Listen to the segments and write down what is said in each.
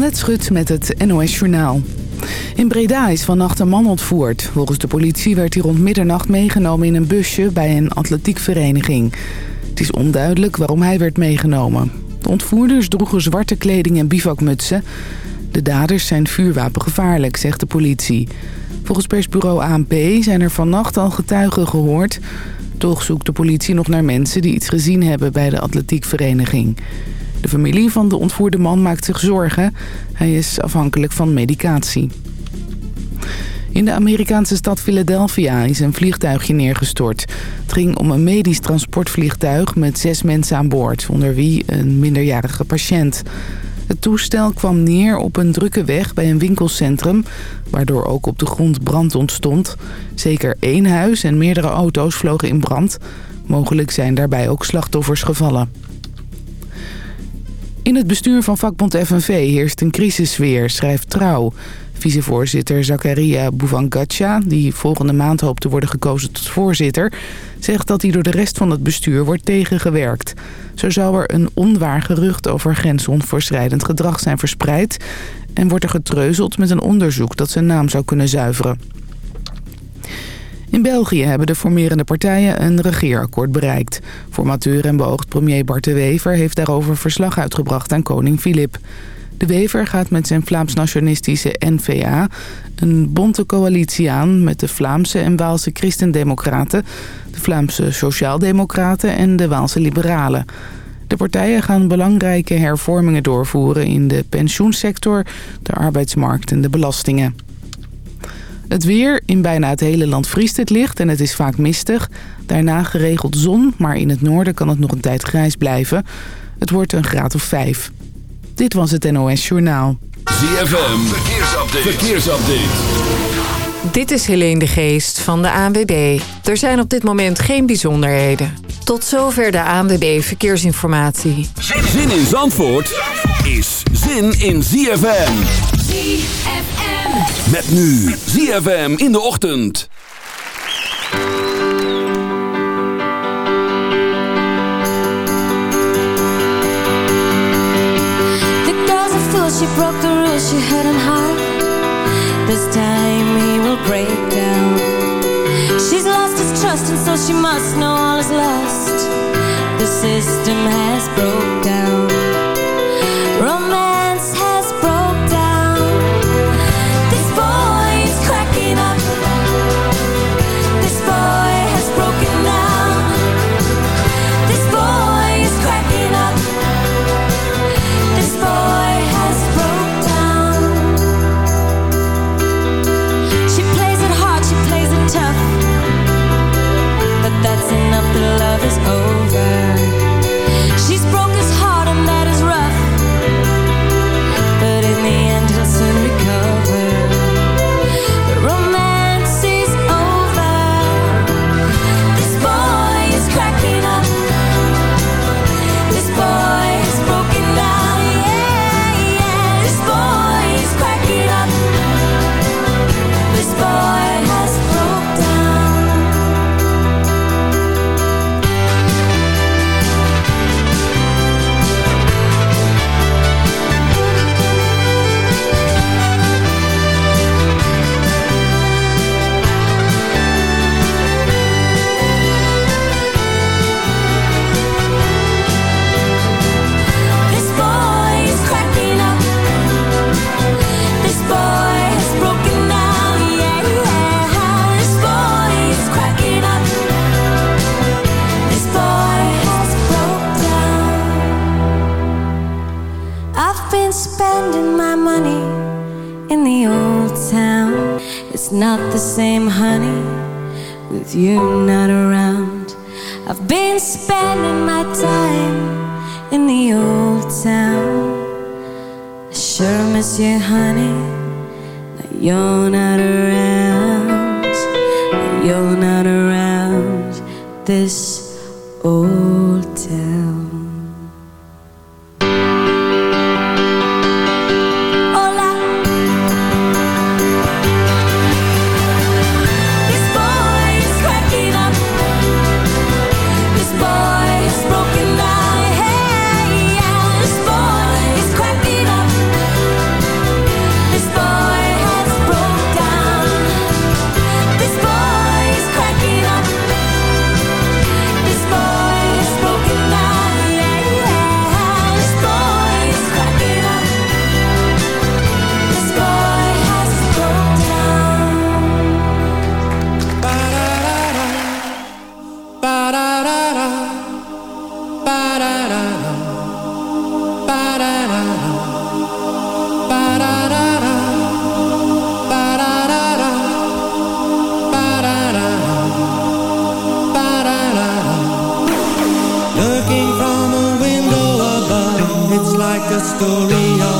Annette Schut met het NOS Journaal. In Breda is vannacht een man ontvoerd. Volgens de politie werd hij rond middernacht meegenomen in een busje bij een atletiekvereniging. Het is onduidelijk waarom hij werd meegenomen. De ontvoerders droegen zwarte kleding en bivakmutsen. De daders zijn vuurwapengevaarlijk, zegt de politie. Volgens persbureau ANP zijn er vannacht al getuigen gehoord. Toch zoekt de politie nog naar mensen die iets gezien hebben bij de atletiekvereniging. De familie van de ontvoerde man maakt zich zorgen. Hij is afhankelijk van medicatie. In de Amerikaanse stad Philadelphia is een vliegtuigje neergestort. Het ging om een medisch transportvliegtuig met zes mensen aan boord... onder wie een minderjarige patiënt. Het toestel kwam neer op een drukke weg bij een winkelcentrum... waardoor ook op de grond brand ontstond. Zeker één huis en meerdere auto's vlogen in brand. Mogelijk zijn daarbij ook slachtoffers gevallen. In het bestuur van vakbond FNV heerst een crisissfeer, schrijft Trouw. Vicevoorzitter Zakaria Bouvangacha, die volgende maand hoopt te worden gekozen tot voorzitter... zegt dat hij door de rest van het bestuur wordt tegengewerkt. Zo zou er een onwaar gerucht over grensoverschrijdend gedrag zijn verspreid... en wordt er getreuzeld met een onderzoek dat zijn naam zou kunnen zuiveren. In België hebben de formerende partijen een regeerakkoord bereikt. Formateur en beoogd premier Bart de Wever heeft daarover verslag uitgebracht aan koning Filip. De Wever gaat met zijn Vlaams-nationalistische N-VA een bonte coalitie aan... met de Vlaamse en Waalse Christendemocraten, de Vlaamse Sociaaldemocraten en de Waalse Liberalen. De partijen gaan belangrijke hervormingen doorvoeren in de pensioensector, de arbeidsmarkt en de belastingen. Het weer. In bijna het hele land vriest het licht en het is vaak mistig. Daarna geregeld zon, maar in het noorden kan het nog een tijd grijs blijven. Het wordt een graad of vijf. Dit was het NOS Journaal. ZFM. Verkeersupdate. Verkeersupdate. Dit is Helene de Geest van de ANWB. Er zijn op dit moment geen bijzonderheden. Tot zover de ANWB Verkeersinformatie. Zin in Zandvoort is zin in ZFM. ZFM. Met nu ZFM in de ochtend. The girl's a fool, she broke the rules she had in heart. This time he will break down. She's lost his trust and so she must know all is lost. The system has broke down story of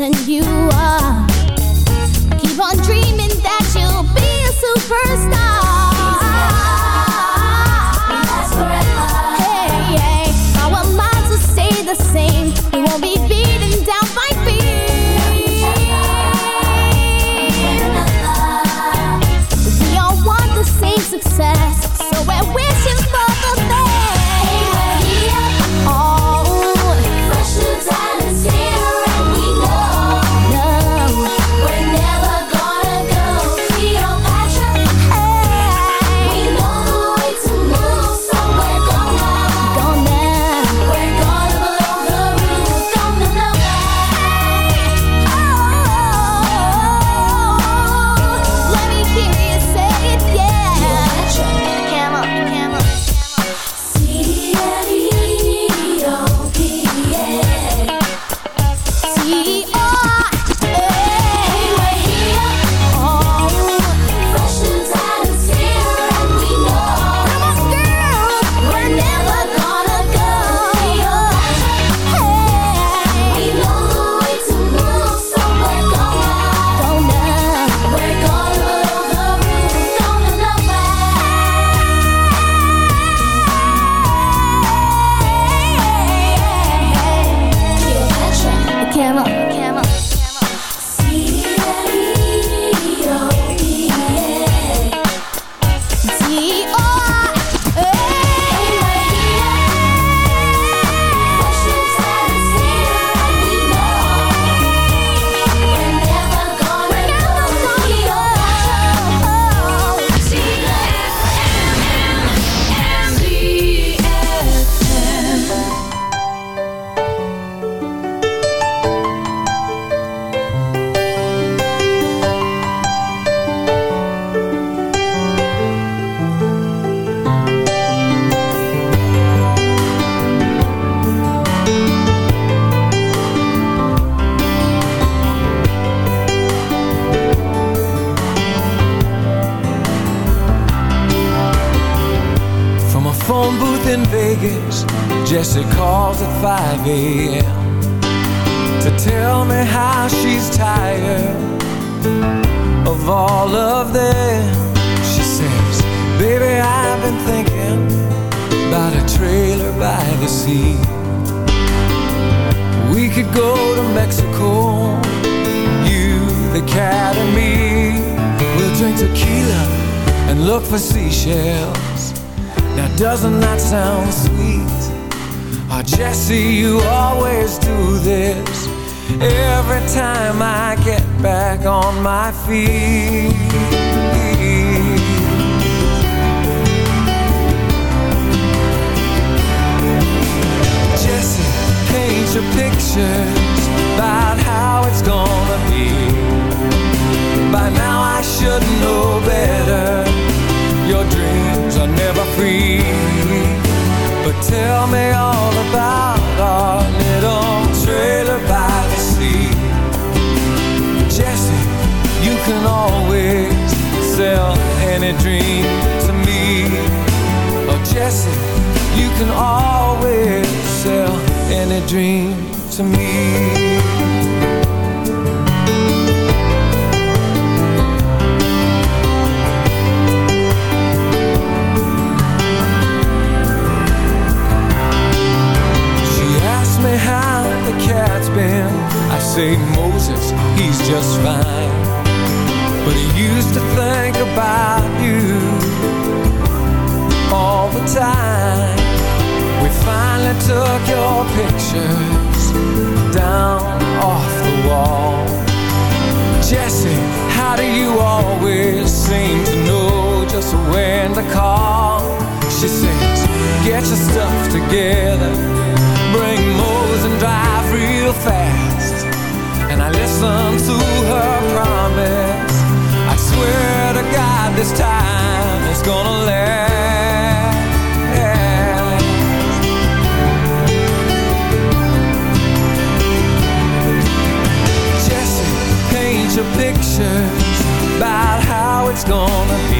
person you are. Keep on dreaming that you'll be a superstar. can always sell any dream to me. your stuff together. Bring mows and drive real fast. And I listen to her promise. I swear to God this time it's gonna last. Jessie, paint your pictures About how it's gonna be.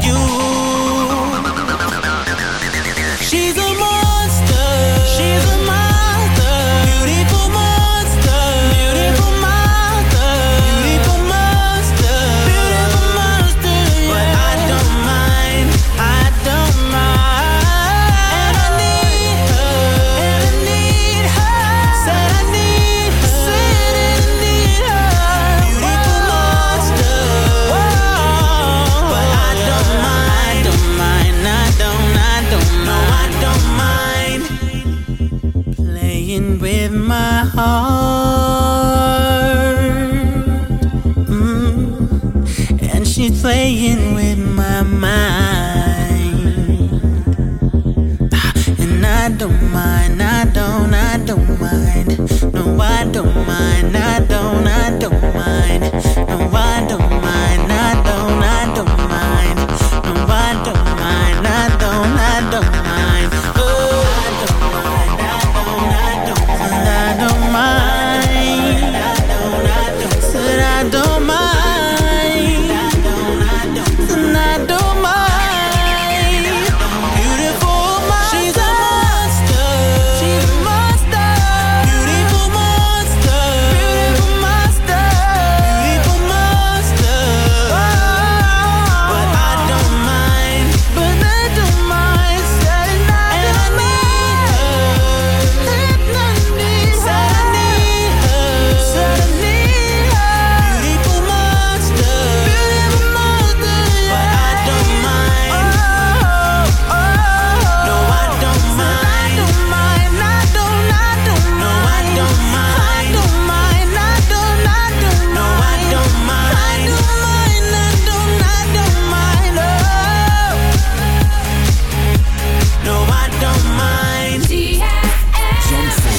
mind.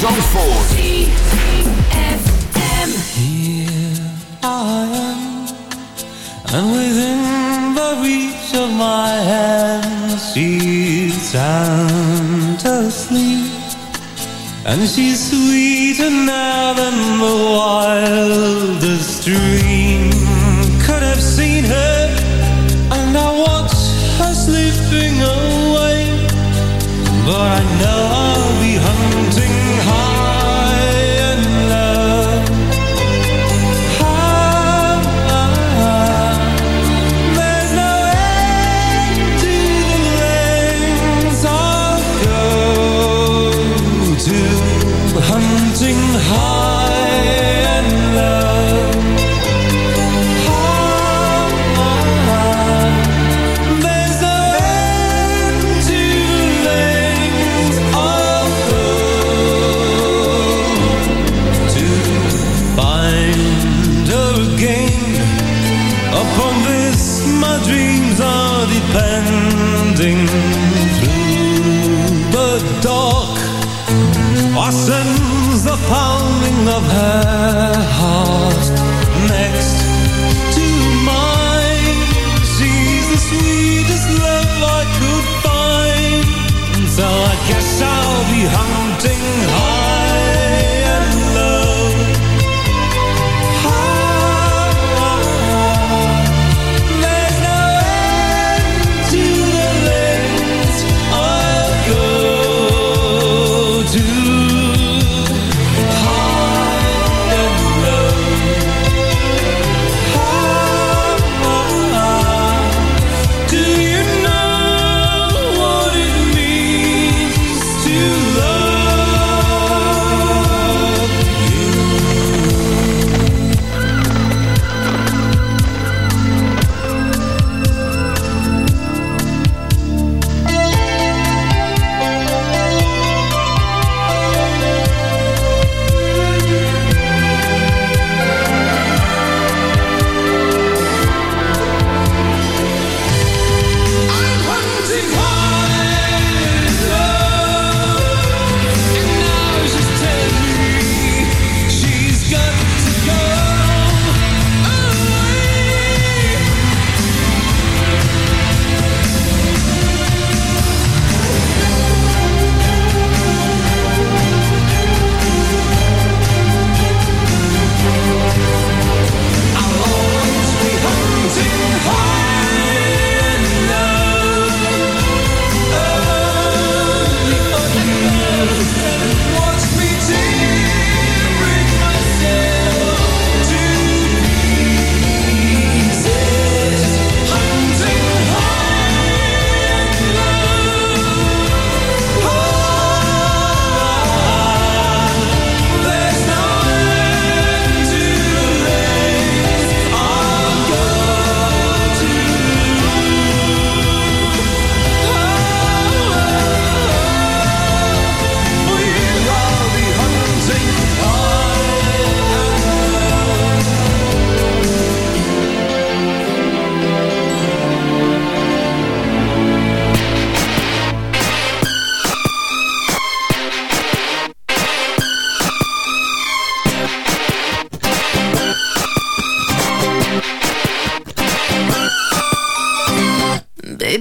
Zandvoort. Here I am, and within the reach of my hand, she's sound asleep. And she's sweeter now than the wildest dream could have seen her. And I watch her sleeping away. But I know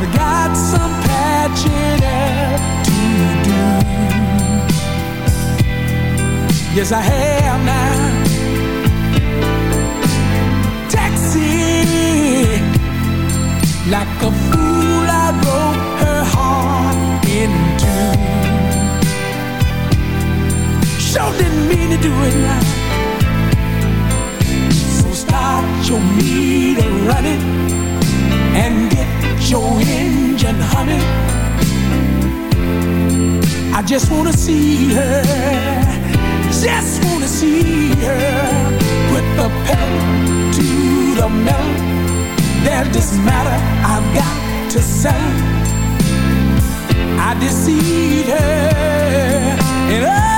I've got some patching up to do. Yes, I have now. Taxi. Like a fool I broke her heart in two. Sure didn't mean to do it now. So start your meter running And your engine, honey. I just wanna see her, just wanna see her. Put the pedal to the metal. There's this matter I've got to say. I deceive her, and I.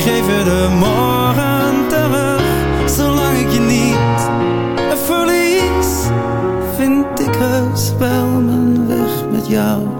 geef je de morgen terug. Zolang ik je niet verlies Vind ik heus wel mijn weg met jou